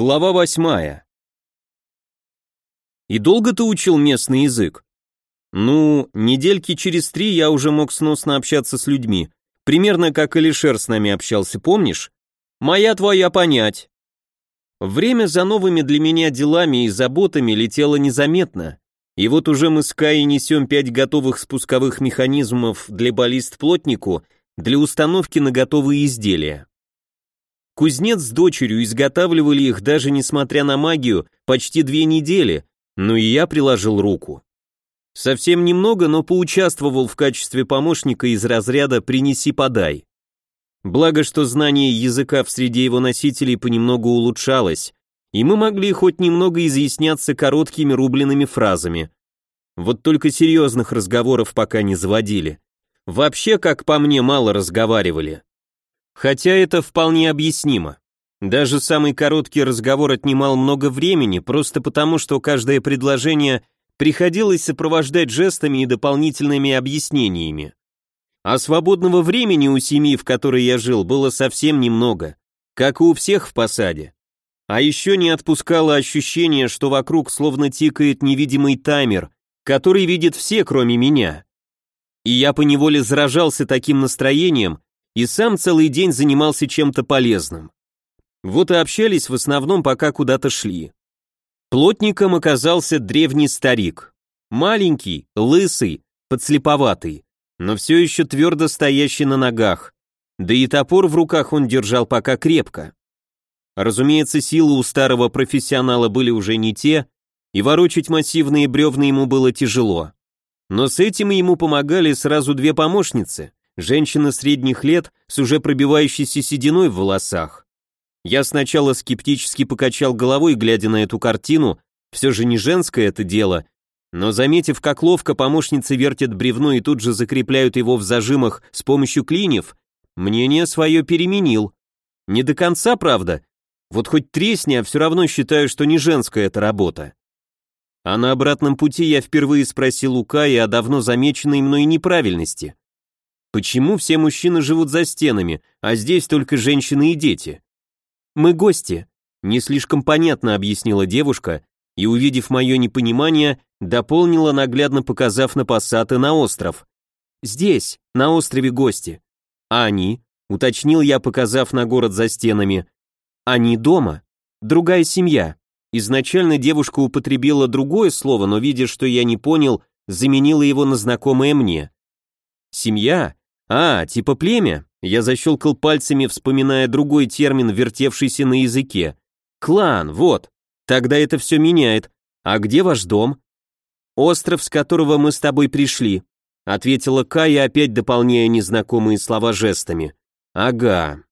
Глава восьмая. И долго ты учил местный язык? Ну, недельки через три я уже мог сносно общаться с людьми. Примерно как Алишер с нами общался, помнишь? Моя твоя понять. Время за новыми для меня делами и заботами летело незаметно. И вот уже мы с Каей несем пять готовых спусковых механизмов для баллист-плотнику для установки на готовые изделия. Кузнец с дочерью изготавливали их даже несмотря на магию почти две недели, но и я приложил руку. Совсем немного, но поучаствовал в качестве помощника из разряда «принеси-подай». Благо, что знание языка в среде его носителей понемногу улучшалось, и мы могли хоть немного изъясняться короткими рубленными фразами. Вот только серьезных разговоров пока не заводили. Вообще, как по мне, мало разговаривали. Хотя это вполне объяснимо. Даже самый короткий разговор отнимал много времени, просто потому, что каждое предложение приходилось сопровождать жестами и дополнительными объяснениями. А свободного времени у семьи, в которой я жил, было совсем немного, как и у всех в посаде. А еще не отпускало ощущение, что вокруг словно тикает невидимый таймер, который видят все, кроме меня. И я поневоле заражался таким настроением, и сам целый день занимался чем-то полезным. Вот и общались в основном, пока куда-то шли. Плотником оказался древний старик. Маленький, лысый, подслеповатый, но все еще твердо стоящий на ногах. Да и топор в руках он держал пока крепко. Разумеется, силы у старого профессионала были уже не те, и ворочать массивные бревна ему было тяжело. Но с этим ему помогали сразу две помощницы, женщина средних лет с уже пробивающейся сединой в волосах. Я сначала скептически покачал головой, глядя на эту картину, все же не женское это дело, но заметив, как ловко помощницы вертят бревно и тут же закрепляют его в зажимах с помощью клиньев, мнение свое переменил. Не до конца, правда. Вот хоть тресни, а все равно считаю, что не женская эта работа. А на обратном пути я впервые спросил у Каи о давно замеченной мной неправильности. Почему все мужчины живут за стенами, а здесь только женщины и дети? Мы гости, не слишком понятно объяснила девушка и, увидев мое непонимание, дополнила, наглядно показав на пассаты на остров. Здесь, на острове гости. А они, уточнил я, показав на город за стенами. Они дома, другая семья. Изначально девушка употребила другое слово, но видя, что я не понял, заменила его на знакомое мне. Семья «А, типа племя?» Я защелкал пальцами, вспоминая другой термин, вертевшийся на языке. «Клан, вот. Тогда это все меняет. А где ваш дом?» «Остров, с которого мы с тобой пришли», ответила Кая, опять дополняя незнакомые слова жестами. «Ага».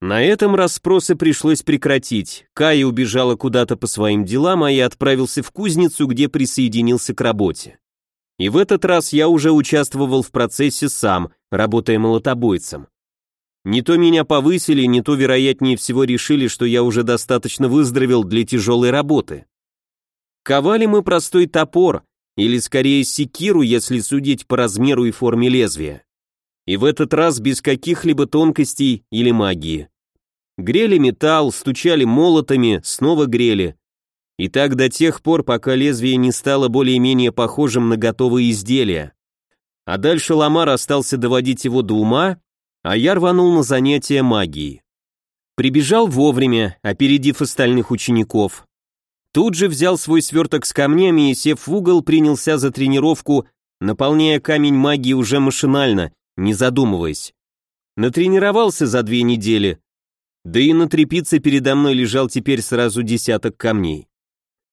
На этом расспросы пришлось прекратить. Кая убежала куда-то по своим делам, а я отправился в кузницу, где присоединился к работе. И в этот раз я уже участвовал в процессе сам, работая молотобойцем. Не то меня повысили, не то, вероятнее всего, решили, что я уже достаточно выздоровел для тяжелой работы. Ковали мы простой топор, или скорее секиру, если судить по размеру и форме лезвия. И в этот раз без каких-либо тонкостей или магии. Грели металл, стучали молотами, снова грели, и так до тех пор, пока лезвие не стало более-менее похожим на готовые изделия. А дальше Ламар остался доводить его до ума, а я рванул на занятия магией. Прибежал вовремя, опередив остальных учеников. Тут же взял свой сверток с камнями и, сев в угол, принялся за тренировку, наполняя камень магии уже машинально, не задумываясь. Натренировался за две недели, да и на трепице передо мной лежал теперь сразу десяток камней.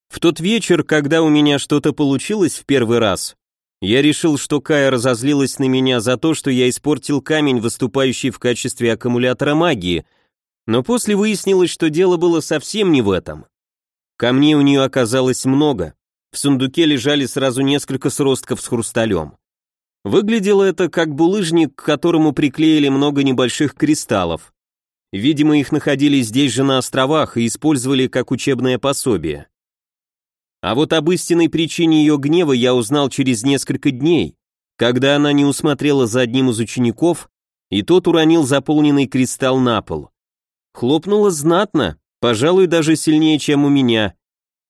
В тот вечер, когда у меня что-то получилось в первый раз, я решил, что Кая разозлилась на меня за то, что я испортил камень, выступающий в качестве аккумулятора магии, но после выяснилось, что дело было совсем не в этом. Камней у нее оказалось много, в сундуке лежали сразу несколько сростков с хрусталем. Выглядело это как булыжник, к которому приклеили много небольших кристаллов. Видимо, их находили здесь же на островах и использовали как учебное пособие. А вот об истинной причине ее гнева я узнал через несколько дней, когда она не усмотрела за одним из учеников, и тот уронил заполненный кристалл на пол. Хлопнуло знатно, Пожалуй, даже сильнее, чем у меня.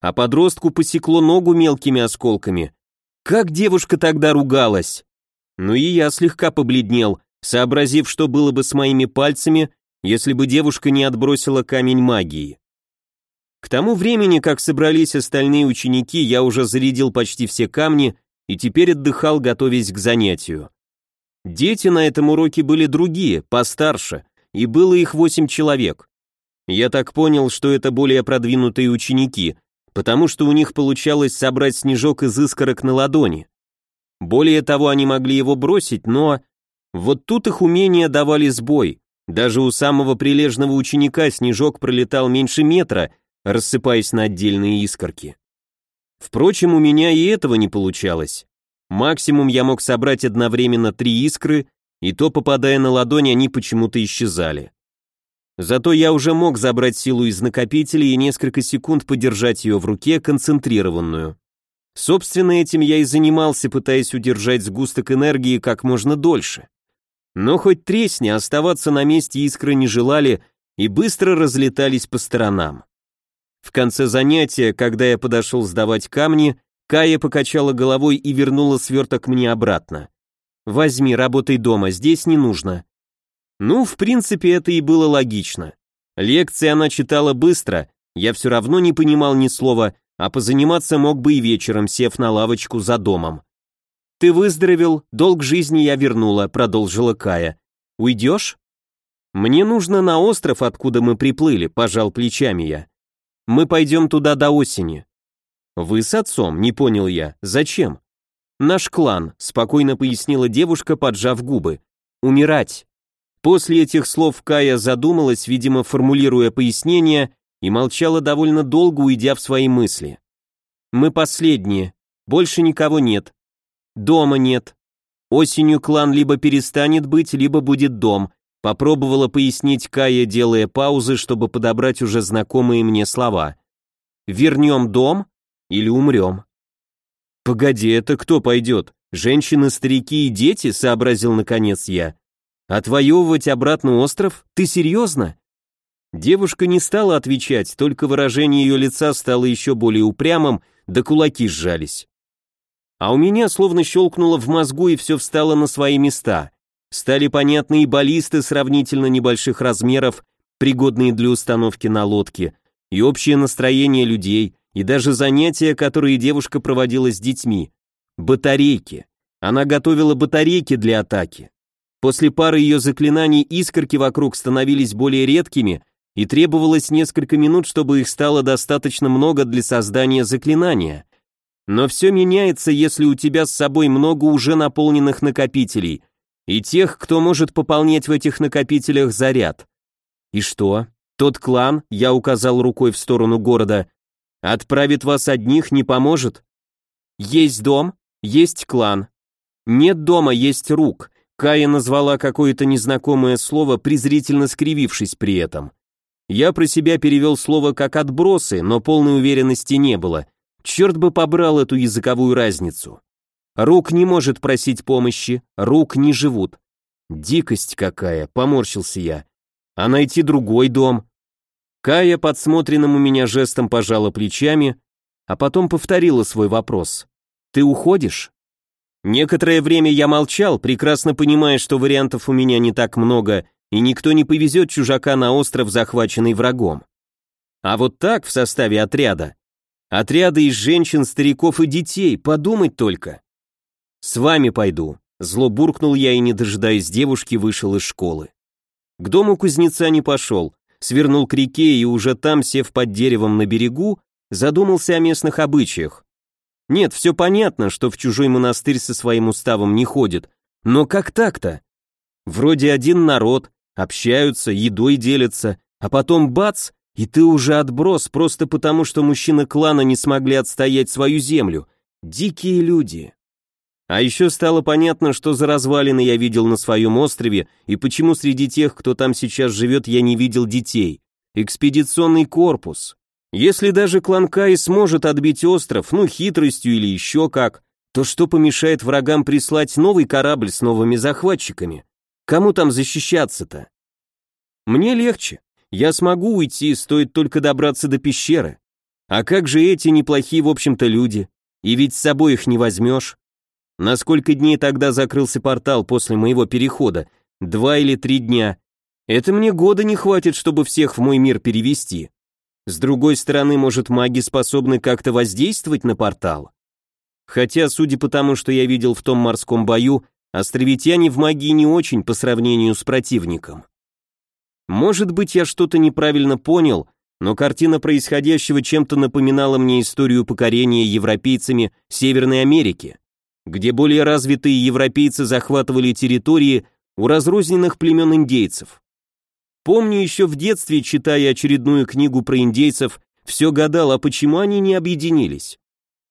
А подростку посекло ногу мелкими осколками. Как девушка тогда ругалась? Ну и я слегка побледнел, сообразив, что было бы с моими пальцами, если бы девушка не отбросила камень магии. К тому времени, как собрались остальные ученики, я уже зарядил почти все камни и теперь отдыхал, готовясь к занятию. Дети на этом уроке были другие, постарше, и было их восемь человек. Я так понял, что это более продвинутые ученики, потому что у них получалось собрать снежок из искорок на ладони. Более того, они могли его бросить, но... Вот тут их умения давали сбой. Даже у самого прилежного ученика снежок пролетал меньше метра, рассыпаясь на отдельные искорки. Впрочем, у меня и этого не получалось. Максимум я мог собрать одновременно три искры, и то, попадая на ладонь, они почему-то исчезали. Зато я уже мог забрать силу из накопителя и несколько секунд подержать ее в руке, концентрированную. Собственно, этим я и занимался, пытаясь удержать сгусток энергии как можно дольше. Но хоть тресни, оставаться на месте искры не желали и быстро разлетались по сторонам. В конце занятия, когда я подошел сдавать камни, Кая покачала головой и вернула сверток мне обратно. «Возьми, работай дома, здесь не нужно». Ну, в принципе, это и было логично. Лекции она читала быстро, я все равно не понимал ни слова, а позаниматься мог бы и вечером, сев на лавочку за домом. «Ты выздоровел, долг жизни я вернула», — продолжила Кая. «Уйдешь?» «Мне нужно на остров, откуда мы приплыли», — пожал плечами я. Мы пойдем туда до осени». «Вы с отцом?» — не понял я. «Зачем?» «Наш клан», — спокойно пояснила девушка, поджав губы. «Умирать». После этих слов Кая задумалась, видимо, формулируя пояснение, и молчала довольно долго, уйдя в свои мысли. «Мы последние. Больше никого нет. Дома нет. Осенью клан либо перестанет быть, либо будет дом. Попробовала пояснить Кая, делая паузы, чтобы подобрать уже знакомые мне слова. «Вернем дом или умрем?» «Погоди, это кто пойдет? Женщины, старики и дети?» — сообразил наконец я. «Отвоевывать обратно остров? Ты серьезно?» Девушка не стала отвечать, только выражение ее лица стало еще более упрямым, да кулаки сжались. А у меня словно щелкнуло в мозгу и все встало на свои места. Стали понятны и баллисты сравнительно небольших размеров, пригодные для установки на лодке, и общее настроение людей, и даже занятия, которые девушка проводила с детьми. Батарейки. Она готовила батарейки для атаки. После пары ее заклинаний искорки вокруг становились более редкими, и требовалось несколько минут, чтобы их стало достаточно много для создания заклинания. Но все меняется, если у тебя с собой много уже наполненных накопителей, и тех, кто может пополнять в этих накопителях заряд. И что? Тот клан, я указал рукой в сторону города, отправит вас одних, не поможет? Есть дом, есть клан. Нет дома, есть рук. Кая назвала какое-то незнакомое слово, презрительно скривившись при этом. Я про себя перевел слово как отбросы, но полной уверенности не было. Черт бы побрал эту языковую разницу. Рук не может просить помощи, рук не живут. Дикость какая, поморщился я. А найти другой дом? Кая подсмотренным у меня жестом пожала плечами, а потом повторила свой вопрос. Ты уходишь? Некоторое время я молчал, прекрасно понимая, что вариантов у меня не так много, и никто не повезет чужака на остров, захваченный врагом. А вот так, в составе отряда. Отряды из женщин, стариков и детей, подумать только. «С вами пойду», — зло буркнул я и, не дожидаясь девушки, вышел из школы. К дому кузнеца не пошел, свернул к реке и уже там, сев под деревом на берегу, задумался о местных обычаях. Нет, все понятно, что в чужой монастырь со своим уставом не ходит, но как так-то? Вроде один народ, общаются, едой делятся, а потом бац, и ты уже отброс просто потому, что мужчины клана не смогли отстоять свою землю. Дикие люди. А еще стало понятно, что за развалины я видел на своем острове, и почему среди тех, кто там сейчас живет, я не видел детей. Экспедиционный корпус. Если даже клан Кай сможет отбить остров, ну хитростью или еще как, то что помешает врагам прислать новый корабль с новыми захватчиками? Кому там защищаться-то? Мне легче. Я смогу уйти, стоит только добраться до пещеры. А как же эти неплохие, в общем-то, люди? И ведь с собой их не возьмешь. На сколько дней тогда закрылся портал после моего перехода? Два или три дня. Это мне года не хватит, чтобы всех в мой мир перевести. С другой стороны, может, маги способны как-то воздействовать на портал? Хотя, судя по тому, что я видел в том морском бою, островитяне в магии не очень по сравнению с противником. Может быть, я что-то неправильно понял, но картина происходящего чем-то напоминала мне историю покорения европейцами Северной Америки, где более развитые европейцы захватывали территории у разрозненных племен индейцев. Помню еще в детстве, читая очередную книгу про индейцев, все гадал, а почему они не объединились?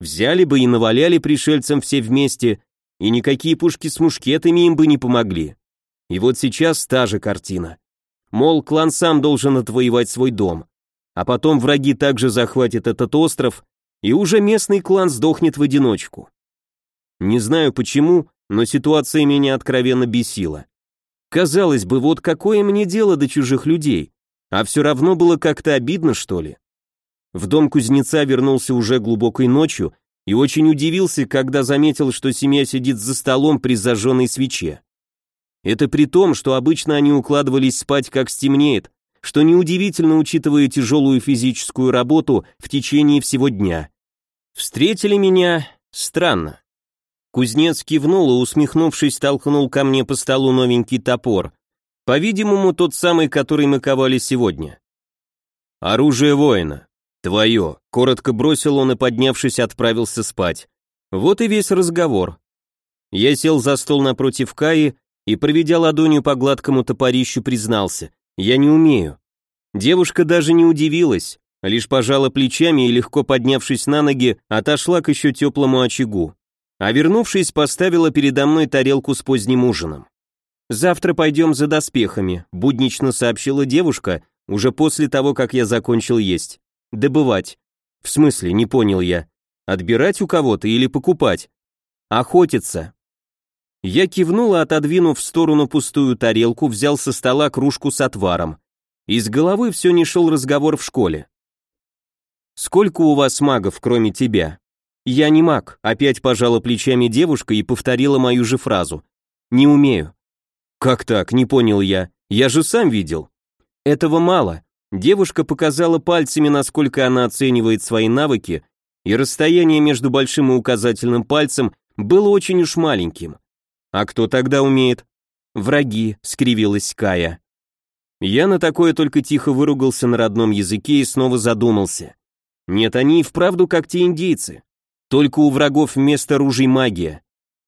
Взяли бы и наваляли пришельцам все вместе, и никакие пушки с мушкетами им бы не помогли. И вот сейчас та же картина. Мол, клан сам должен отвоевать свой дом. А потом враги также захватят этот остров, и уже местный клан сдохнет в одиночку. Не знаю почему, но ситуация меня откровенно бесила. Казалось бы, вот какое мне дело до чужих людей, а все равно было как-то обидно, что ли. В дом кузнеца вернулся уже глубокой ночью и очень удивился, когда заметил, что семья сидит за столом при зажженной свече. Это при том, что обычно они укладывались спать как стемнеет, что неудивительно, учитывая тяжелую физическую работу в течение всего дня. Встретили меня странно. Кузнец кивнул и, усмехнувшись, толкнул ко мне по столу новенький топор. По-видимому, тот самый, который мы ковали сегодня. «Оружие воина. Твое», — коротко бросил он и, поднявшись, отправился спать. Вот и весь разговор. Я сел за стол напротив Каи и, проведя ладонью по гладкому топорищу, признался, я не умею. Девушка даже не удивилась, лишь пожала плечами и, легко поднявшись на ноги, отошла к еще теплому очагу. А вернувшись, поставила передо мной тарелку с поздним ужином. «Завтра пойдем за доспехами», — буднично сообщила девушка, уже после того, как я закончил есть. «Добывать». «В смысле, не понял я. Отбирать у кого-то или покупать?» «Охотиться», я кивнул отодвинув в сторону пустую тарелку, взял со стола кружку с отваром. Из головы все не шел разговор в школе. «Сколько у вас магов, кроме тебя?» «Я не маг», — опять пожала плечами девушка и повторила мою же фразу. «Не умею». «Как так?» — не понял я. «Я же сам видел». «Этого мало». Девушка показала пальцами, насколько она оценивает свои навыки, и расстояние между большим и указательным пальцем было очень уж маленьким. А кто тогда умеет? Враги, скривилась Кая. Я на такое только тихо выругался на родном языке и снова задумался. Нет, они и вправду как те индейцы. Только у врагов вместо ружей магия.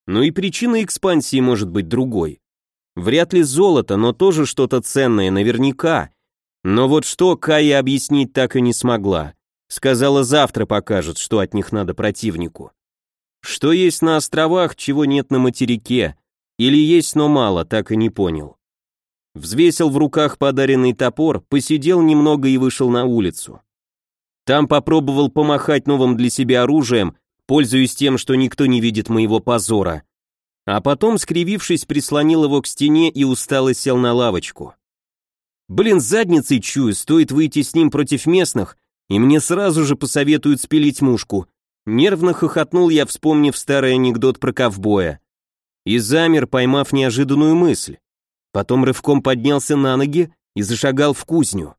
Но и причина экспансии может быть другой. Вряд ли золото, но тоже что-то ценное, наверняка. Но вот что Кая объяснить так и не смогла. Сказала, завтра покажет, что от них надо противнику. Что есть на островах, чего нет на материке, или есть, но мало, так и не понял. Взвесил в руках подаренный топор, посидел немного и вышел на улицу. Там попробовал помахать новым для себя оружием, пользуясь тем, что никто не видит моего позора. А потом, скривившись, прислонил его к стене и устало сел на лавочку. Блин, задницей чую, стоит выйти с ним против местных, и мне сразу же посоветуют спилить мушку, Нервно хохотнул я, вспомнив старый анекдот про ковбоя. И замер, поймав неожиданную мысль. Потом рывком поднялся на ноги и зашагал в кузню.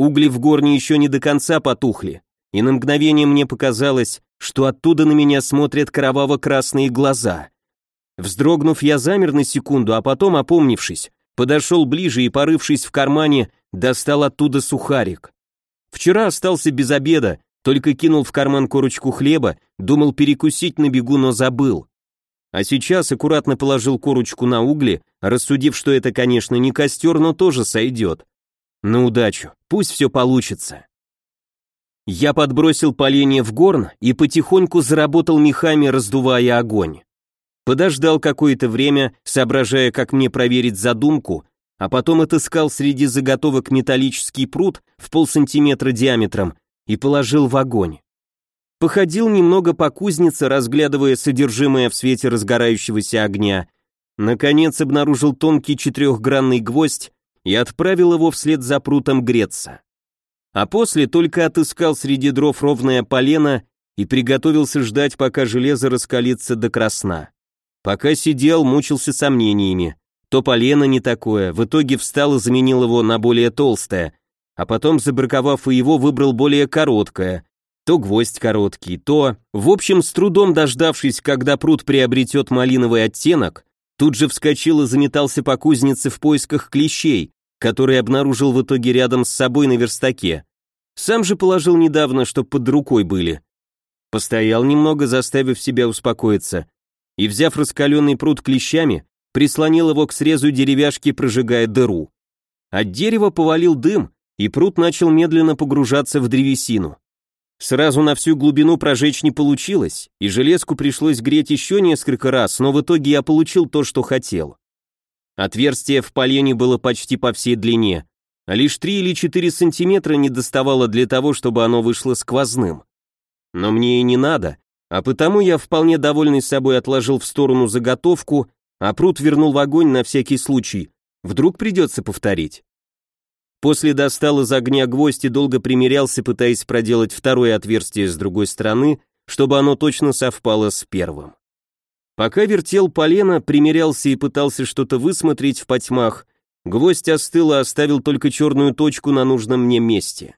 Угли в горне еще не до конца потухли, и на мгновение мне показалось, что оттуда на меня смотрят кроваво-красные глаза. Вздрогнув, я замер на секунду, а потом, опомнившись, подошел ближе и, порывшись в кармане, достал оттуда сухарик. Вчера остался без обеда, только кинул в карман корочку хлеба, думал перекусить на бегу, но забыл. А сейчас аккуратно положил корочку на угли, рассудив, что это, конечно, не костер, но тоже сойдет. На удачу, пусть все получится. Я подбросил поленье в горн и потихоньку заработал мехами, раздувая огонь. Подождал какое-то время, соображая, как мне проверить задумку, а потом отыскал среди заготовок металлический пруд в полсантиметра диаметром и положил в огонь. Походил немного по кузнице, разглядывая содержимое в свете разгорающегося огня. Наконец обнаружил тонкий четырехгранный гвоздь и отправил его вслед за прутом греться. А после только отыскал среди дров ровное полено и приготовился ждать, пока железо раскалится до красна. Пока сидел, мучился сомнениями. То полено не такое, в итоге встал и заменил его на более толстое, а потом, забраковав и его, выбрал более короткое, то гвоздь короткий, то... В общем, с трудом дождавшись, когда пруд приобретет малиновый оттенок, тут же вскочил и заметался по кузнице в поисках клещей, которые обнаружил в итоге рядом с собой на верстаке. Сам же положил недавно, чтоб под рукой были. Постоял немного, заставив себя успокоиться, и, взяв раскаленный пруд клещами, прислонил его к срезу деревяшки, прожигая дыру. От дерева повалил дым, и пруд начал медленно погружаться в древесину. Сразу на всю глубину прожечь не получилось, и железку пришлось греть еще несколько раз, но в итоге я получил то, что хотел. Отверстие в полене было почти по всей длине, а лишь 3 или 4 сантиметра не доставало для того, чтобы оно вышло сквозным. Но мне и не надо, а потому я вполне довольный собой отложил в сторону заготовку, а пруд вернул в огонь на всякий случай, вдруг придется повторить. После достал из огня гвоздь и долго примерялся, пытаясь проделать второе отверстие с другой стороны, чтобы оно точно совпало с первым. Пока вертел полено, примерялся и пытался что-то высмотреть в потьмах, гвоздь остыл и оставил только черную точку на нужном мне месте.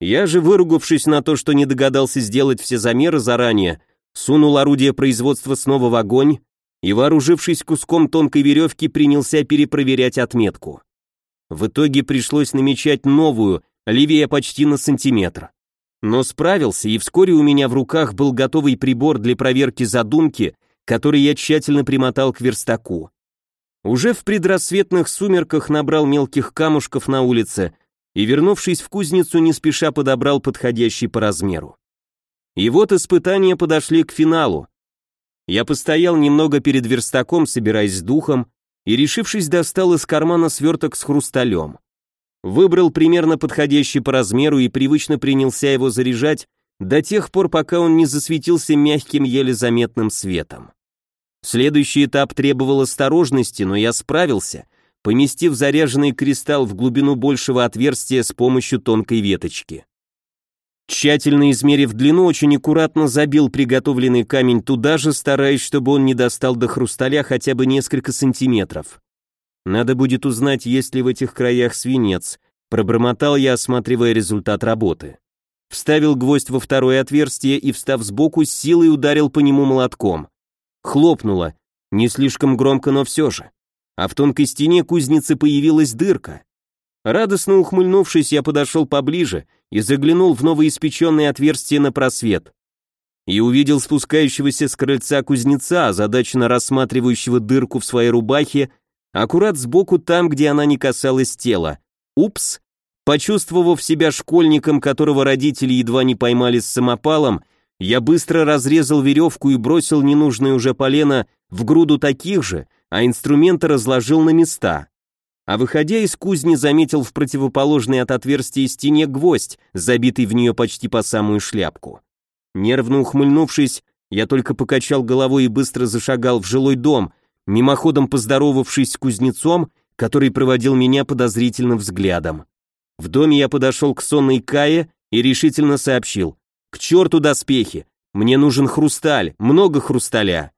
Я же, выругавшись на то, что не догадался сделать все замеры заранее, сунул орудие производства снова в огонь и, вооружившись куском тонкой веревки, принялся перепроверять отметку. В итоге пришлось намечать новую, левее почти на сантиметр. Но справился, и вскоре у меня в руках был готовый прибор для проверки задумки, который я тщательно примотал к верстаку. Уже в предрассветных сумерках набрал мелких камушков на улице и, вернувшись в кузницу, не спеша подобрал подходящий по размеру. И вот испытания подошли к финалу. Я постоял немного перед верстаком, собираясь с духом, и, решившись, достал из кармана сверток с хрусталем. Выбрал примерно подходящий по размеру и привычно принялся его заряжать до тех пор, пока он не засветился мягким, еле заметным светом. Следующий этап требовал осторожности, но я справился, поместив заряженный кристалл в глубину большего отверстия с помощью тонкой веточки. Тщательно измерив длину, очень аккуратно забил приготовленный камень туда же, стараясь, чтобы он не достал до хрусталя хотя бы несколько сантиметров. Надо будет узнать, есть ли в этих краях свинец, пробормотал я, осматривая результат работы. Вставил гвоздь во второе отверстие и, встав сбоку, с силой ударил по нему молотком. Хлопнуло, не слишком громко, но все же. А в тонкой стене кузницы появилась дырка. Радостно ухмыльнувшись, я подошел поближе и заглянул в новоиспеченное отверстие на просвет. И увидел спускающегося с крыльца кузнеца, озадаченно рассматривающего дырку в своей рубахе, аккурат сбоку там, где она не касалась тела. Упс! Почувствовав себя школьником, которого родители едва не поймали с самопалом, я быстро разрезал веревку и бросил ненужное уже полено в груду таких же, а инструменты разложил на места а выходя из кузни заметил в противоположной от отверстия стене гвоздь, забитый в нее почти по самую шляпку. Нервно ухмыльнувшись, я только покачал головой и быстро зашагал в жилой дом, мимоходом поздоровавшись с кузнецом, который проводил меня подозрительным взглядом. В доме я подошел к сонной Кае и решительно сообщил. «К черту доспехи! Мне нужен хрусталь, много хрусталя!»